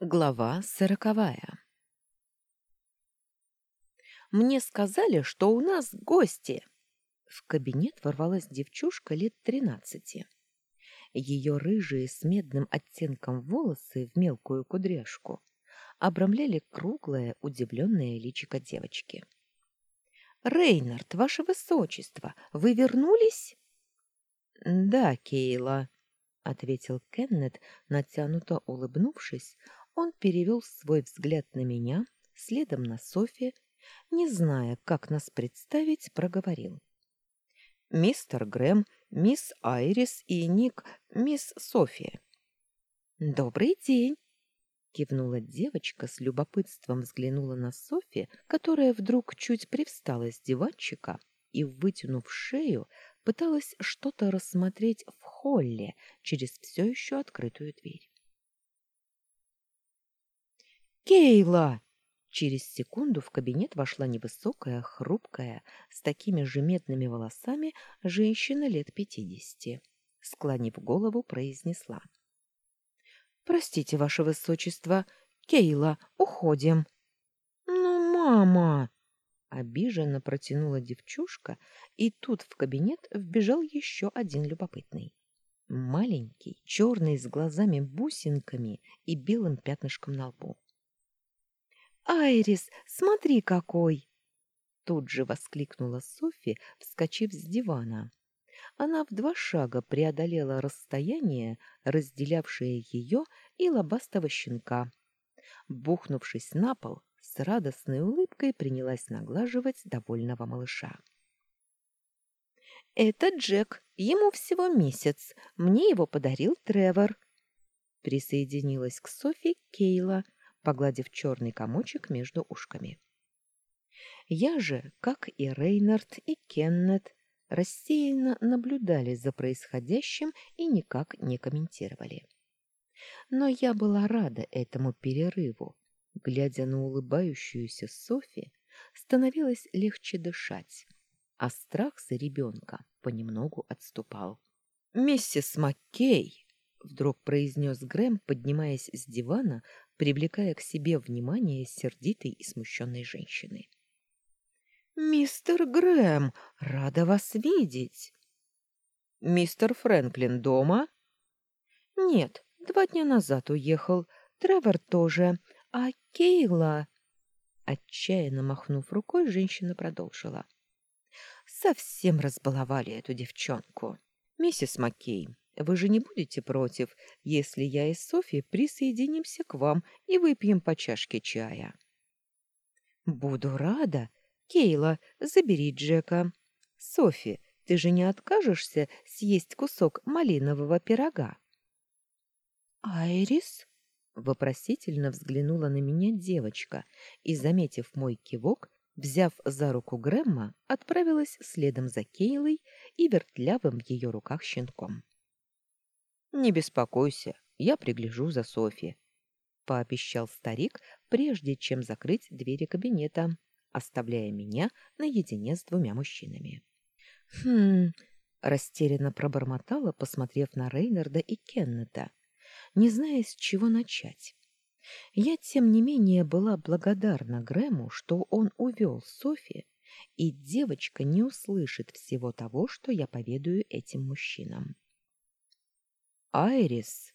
Глава сороковая «Мне сказали, что у нас гости!» В кабинет ворвалась девчушка лет тринадцати. Ее рыжие с медным оттенком волосы в мелкую кудряшку обрамляли круглое, удивленное личико девочки. «Рейнард, ваше высочество, вы вернулись?» «Да, Кейла», — ответил Кеннет, натянуто улыбнувшись, он перевел свой взгляд на меня, следом на Софи, не зная, как нас представить, проговорил. «Мистер Грэм, мисс Айрис и Ник, мисс Софи». «Добрый день!» — кивнула девочка, с любопытством взглянула на Софи, которая вдруг чуть привстала с диванчика и, вытянув шею, пыталась что-то рассмотреть в холле через все еще открытую дверь. Кейла!» Через секунду в кабинет вошла невысокая, хрупкая, с такими же медными волосами женщина лет пятидесяти. Склонив голову, произнесла. «Простите, ваше высочество, Кейла, уходим». «Ну, мама!» Обиженно протянула девчушка, и тут в кабинет вбежал еще один любопытный. Маленький, черный, с глазами-бусинками и белым пятнышком на лбу. «Айрис, смотри какой!» Тут же воскликнула Софи, вскочив с дивана. Она в два шага преодолела расстояние, разделявшее ее и лобастого щенка. Бухнувшись на пол, с радостной улыбкой принялась наглаживать довольного малыша. «Это Джек. Ему всего месяц. Мне его подарил Тревор». Присоединилась к Софи Кейла, погладив черный комочек между ушками. Я же, как и Рейнард и Кеннет, рассеянно наблюдали за происходящим и никак не комментировали. Но я была рада этому перерыву. Глядя на улыбающуюся Софи, становилось легче дышать, а страх за ребенка понемногу отступал. «Миссис Маккей!» — вдруг произнес Грэм, поднимаясь с дивана привлекая к себе внимание сердитой и смущенной женщины. «Мистер Грэм, рада вас видеть!» «Мистер Фрэнклин дома?» «Нет, два дня назад уехал. Тревор тоже. А Кейла...» Отчаянно махнув рукой, женщина продолжила. «Совсем разбаловали эту девчонку. Миссис Маккей, вы же не будете против, если я и Софи присоединимся к вам и выпьем по чашке чая? Буду рада. Кейла, забери Джека. Софи, ты же не откажешься съесть кусок малинового пирога? Айрис? Вопросительно взглянула на меня девочка и, заметив мой кивок, взяв за руку Грэмма, отправилась следом за Кейлой и вертлявым в ее руках щенком. Не беспокойся, я пригляжу за Софи, пообещал старик, прежде чем закрыть двери кабинета, оставляя меня наедине с двумя мужчинами. Хм, растерянно пробормотала, посмотрев на Рейнарда и Кеннета, не зная, с чего начать. Я, тем не менее, была благодарна Грэму, что он увел Софи, и девочка не услышит всего того, что я поведаю этим мужчинам. Айрис,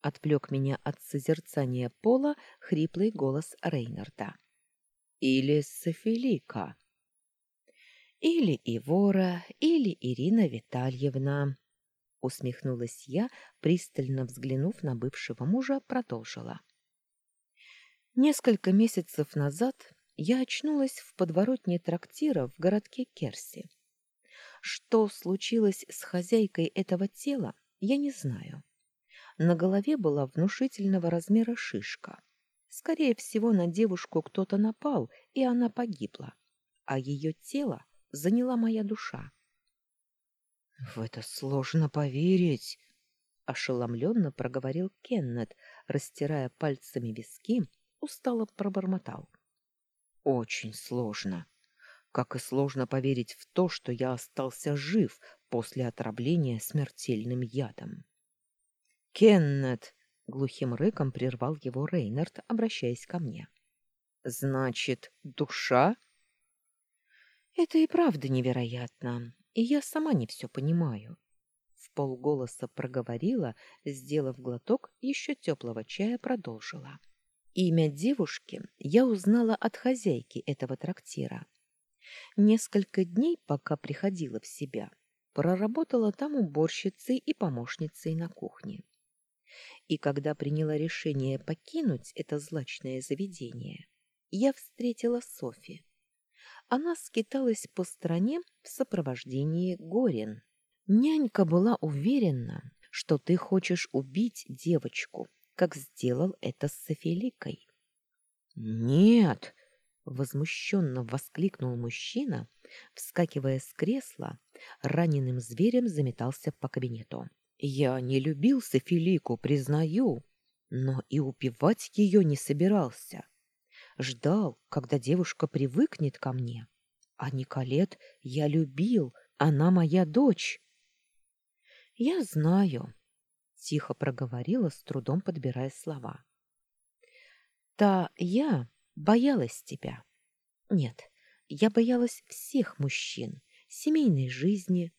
отвлек меня от созерцания пола хриплый голос Рейнарда. Или Софилика. Или Ивора, или Ирина Витальевна. Усмехнулась я, пристально взглянув на бывшего мужа, продолжила. Несколько месяцев назад я очнулась в подворотне трактира в городке Керси. Что случилось с хозяйкой этого тела, я не знаю. На голове была внушительного размера шишка. Скорее всего, на девушку кто-то напал, и она погибла, а ее тело заняла моя душа. — В это сложно поверить, — ошеломленно проговорил Кеннет, растирая пальцами виски, устало пробормотал. — Очень сложно. Как и сложно поверить в то, что я остался жив после отравления смертельным ядом. «Кеннет!» Глухим рыком прервал его Рейнард, обращаясь ко мне. Значит, душа? Это и правда невероятно, и я сама не все понимаю. В полголоса проговорила, сделав глоток еще теплого чая, продолжила. Имя девушки я узнала от хозяйки этого трактира. Несколько дней, пока приходила в себя, проработала там уборщицей и помощницей на кухне. И когда приняла решение покинуть это злачное заведение, я встретила Софи. Она скиталась по стране в сопровождении Горин. Нянька была уверена, что ты хочешь убить девочку, как сделал это с Софиликой. «Нет!» — возмущенно воскликнул мужчина, вскакивая с кресла, раненым зверем заметался по кабинету. «Я не любил Софилику, признаю, но и убивать ее не собирался ждал, когда девушка привыкнет ко мне. А Николет я любил, она моя дочь. Я знаю, тихо проговорила, с трудом подбирая слова. Та я боялась тебя. Нет, я боялась всех мужчин, семейной жизни,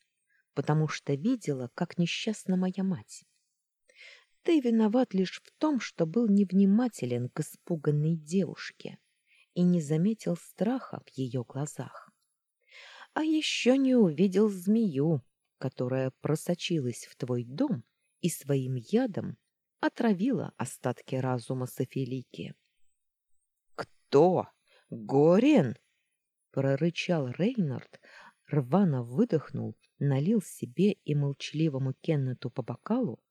потому что видела, как несчастна моя мать. Ты виноват лишь в том, что был невнимателен к испуганной девушке и не заметил страха в ее глазах. А еще не увидел змею, которая просочилась в твой дом и своим ядом отравила остатки разума Софилики. «Кто? Горен?» — прорычал Рейнард, рвано выдохнул, налил себе и молчаливому Кеннету по бокалу,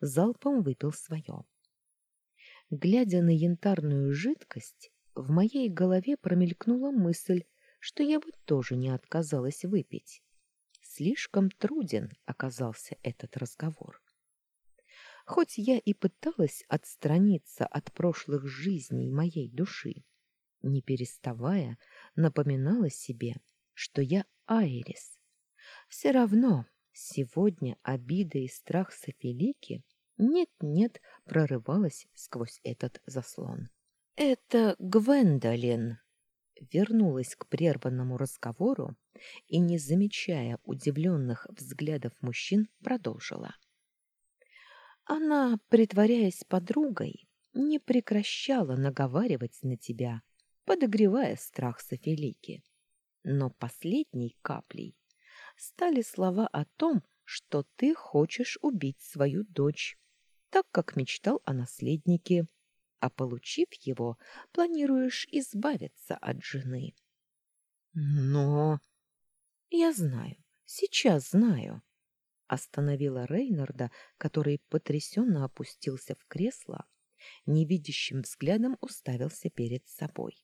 залпом выпил свое. Глядя на янтарную жидкость, в моей голове промелькнула мысль, что я бы тоже не отказалась выпить. Слишком труден оказался этот разговор. Хоть я и пыталась отстраниться от прошлых жизней моей души, не переставая, напоминала себе, что я Айрис. Все равно сегодня обида и страх Софилики нет-нет прорывалась сквозь этот заслон. «Это Гвендолин!» Вернулась к прерванному разговору и, не замечая удивленных взглядов мужчин, продолжила. Она, притворяясь подругой, не прекращала наговаривать на тебя, подогревая страх Софилики. Но последней каплей стали слова о том, что ты хочешь убить свою дочь так как мечтал о наследнике, а получив его, планируешь избавиться от жены. Но я знаю, сейчас знаю, остановила Рейнарда, который потрясенно опустился в кресло, невидящим взглядом уставился перед собой.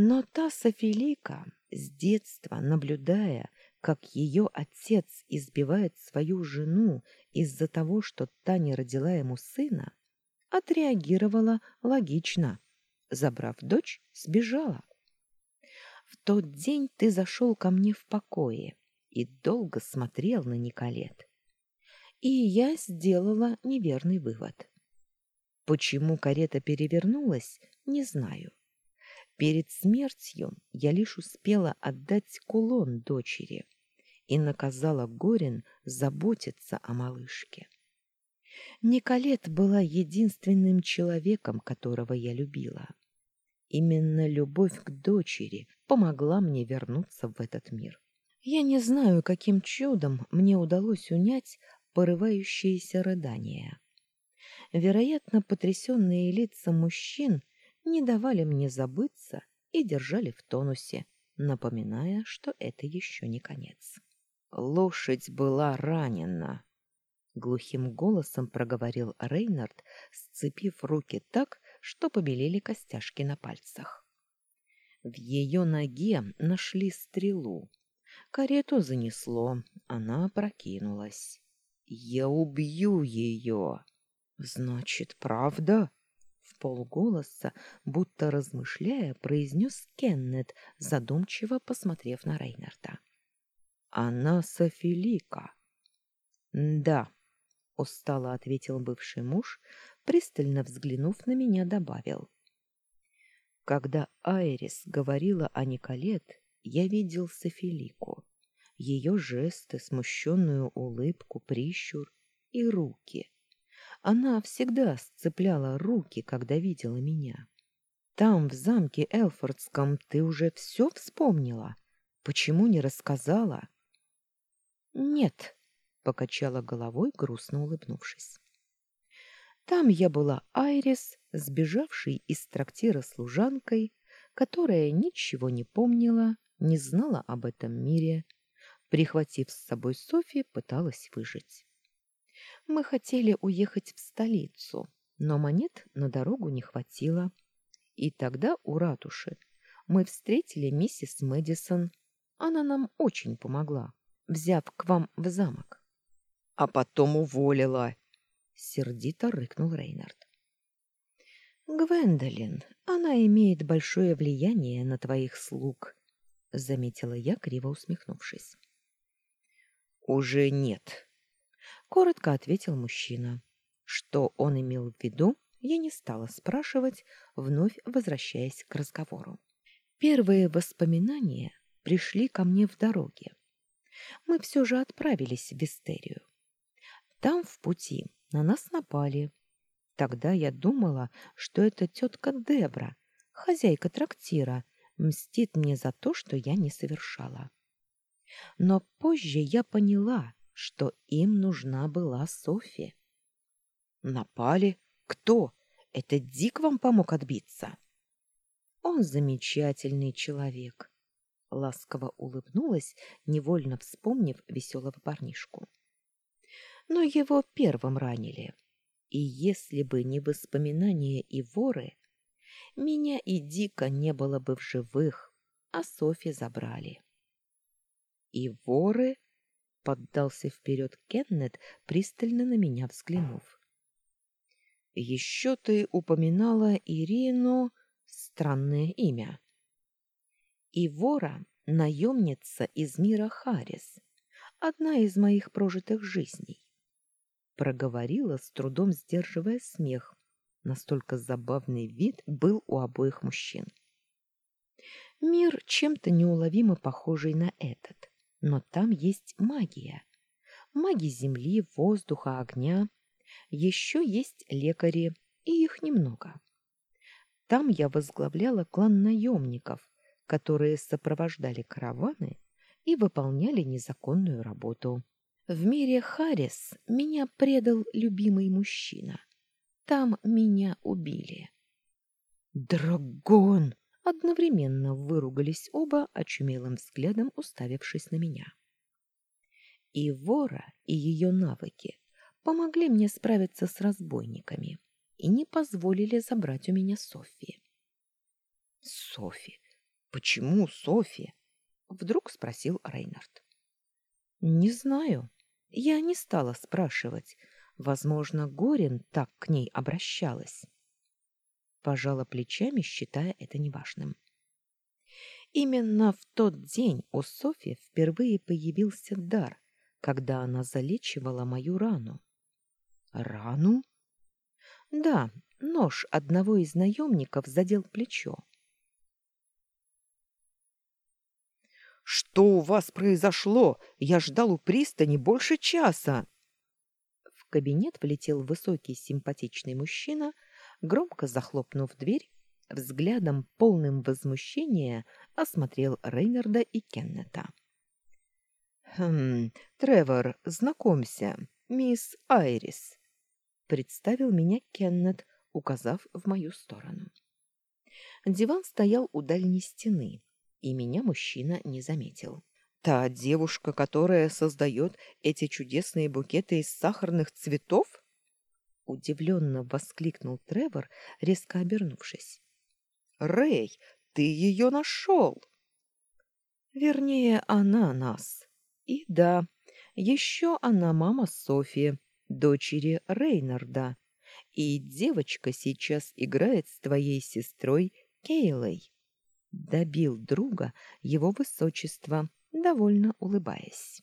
Но та Софилика, с детства наблюдая, как ее отец избивает свою жену из-за того, что та не родила ему сына, отреагировала логично. Забрав дочь, сбежала. В тот день ты зашел ко мне в покое и долго смотрел на Николет. И я сделала неверный вывод. Почему карета перевернулась, не знаю. Перед смертью я лишь успела отдать кулон дочери и наказала Горин заботиться о малышке. Николет была единственным человеком, которого я любила. Именно любовь к дочери помогла мне вернуться в этот мир. Я не знаю, каким чудом мне удалось унять порывающиеся рыдания. Вероятно, потрясенные лица мужчин не давали мне забыться и держали в тонусе, напоминая, что это еще не конец. Лошадь была ранена, глухим голосом проговорил Рейнард, сцепив руки так, что побелели костяшки на пальцах. В ее ноге нашли стрелу. Карету занесло, она прокинулась. Я убью ее. Значит, правда? В полголоса, будто размышляя, произнес Кеннет, задумчиво посмотрев на Рейнарда. Она Софилика. Да, устало ответил бывший муж, пристально взглянув на меня, добавил. Когда Айрис говорила о Николет, я видел Софилику. Ее жесты, смущенную улыбку, прищур и руки. Она всегда сцепляла руки, когда видела меня. Там, в замке Элфордском, ты уже все вспомнила? Почему не рассказала? Нет, покачала головой, грустно улыбнувшись. Там я была Айрис, сбежавшей из трактира служанкой, которая ничего не помнила, не знала об этом мире, прихватив с собой Софи, пыталась выжить. Мы хотели уехать в столицу, но монет на дорогу не хватило. И тогда у ратуши мы встретили миссис Мэдисон. Она нам очень помогла, взяв к вам в замок. А потом уволила, сердито рыкнул Рейнард. Гвендолин, она имеет большое влияние на твоих слуг, заметила я, криво усмехнувшись. Уже нет, коротко ответил мужчина. Что он имел в виду, я не стала спрашивать, вновь возвращаясь к разговору. Первые воспоминания пришли ко мне в дороге. Мы все же отправились в Вистерию. Там в пути на нас напали. Тогда я думала, что это тетка Дебра, хозяйка трактира, мстит мне за то, что я не совершала. Но позже я поняла, что им нужна была Софи. Напали? Кто? Это Дик вам помог отбиться? Он замечательный человек. Ласково улыбнулась, невольно вспомнив веселого парнишку но его первым ранили. И если бы не воспоминания и воры, меня и Дика не было бы в живых, а Софи забрали. И воры поддался вперед Кеннет, пристально на меня взглянув. Еще ты упоминала Ирину, странное имя. И вора наемница из мира Харис, одна из моих прожитых жизней проговорила, с трудом сдерживая смех. Настолько забавный вид был у обоих мужчин. Мир чем-то неуловимо похожий на этот, но там есть магия. Маги земли, воздуха, огня. Еще есть лекари, и их немного. Там я возглавляла клан наемников, которые сопровождали караваны и выполняли незаконную работу. В мире Харрис меня предал любимый мужчина. Там меня убили. Драгон! Одновременно выругались оба, очумелым взглядом уставившись на меня. И вора, и ее навыки помогли мне справиться с разбойниками и не позволили забрать у меня Софи. Софи? Почему Софи? Вдруг спросил Рейнард. Не знаю, я не стала спрашивать. Возможно, Горин так к ней обращалась. Пожала плечами, считая это неважным. Именно в тот день у Софи впервые появился дар, когда она залечивала мою рану. Рану? Да, нож одного из наемников задел плечо. Что у вас произошло? Я ждал у пристани больше часа. В кабинет влетел высокий симпатичный мужчина, громко захлопнув дверь, взглядом полным возмущения осмотрел Рейнарда и Кеннета. Хм, Тревор, знакомься, мисс Айрис, представил меня Кеннет, указав в мою сторону. Диван стоял у дальней стены и меня мужчина не заметил. Та девушка, которая создает эти чудесные букеты из сахарных цветов? Удивленно воскликнул Тревор, резко обернувшись. Рэй, ты ее нашел! Вернее, она нас. И да, еще она мама Софи, дочери Рейнарда. И девочка сейчас играет с твоей сестрой Кейлой добил друга его высочество, довольно улыбаясь.